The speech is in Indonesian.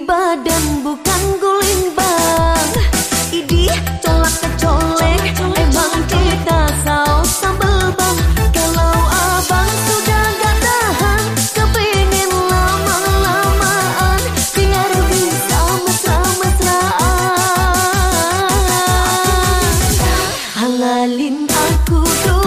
Tinggi badan bukan gulimbang Idih colak kecolek Emang kita saus sambal bang. Kalau abang sudah gak tahan Kepingin lama-lamaan Biar bisa mesra-mesraan. Halalin aku dulu